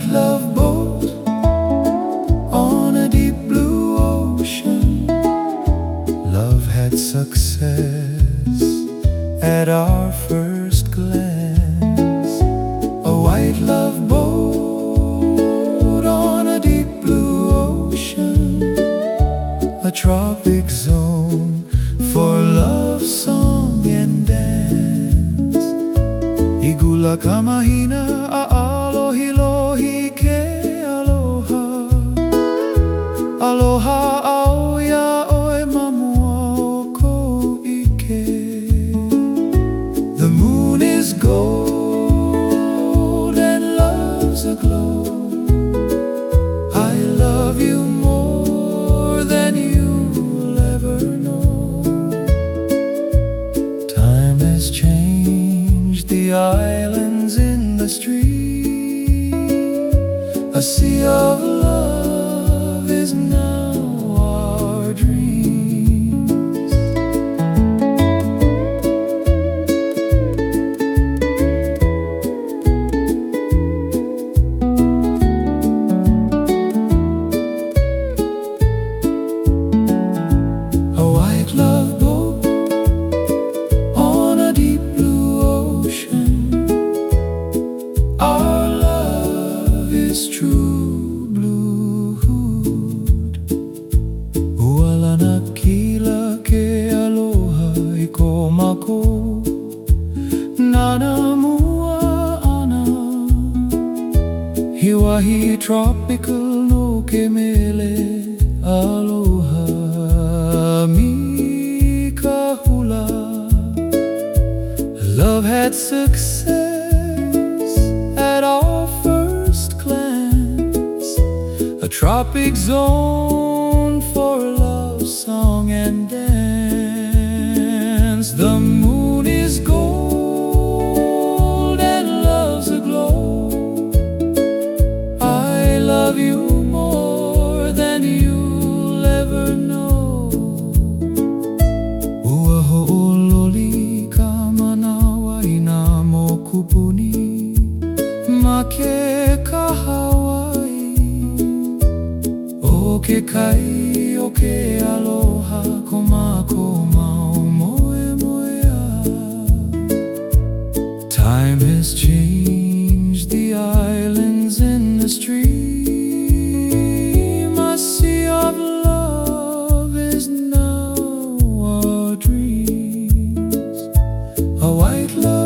white love boat on a deep blue ocean. Love had success at our first glance. A white love boat on a deep blue ocean, a tropic zone for love, song, and dance. Igula Kamahina. A sea of Hiwahi tropical no ke mele aloha mi kahula. Love had success at our first glance. A tropic zone Kai, aloha, moe. Time has changed the islands in the stream. A sea of love is now our dreams. A white love.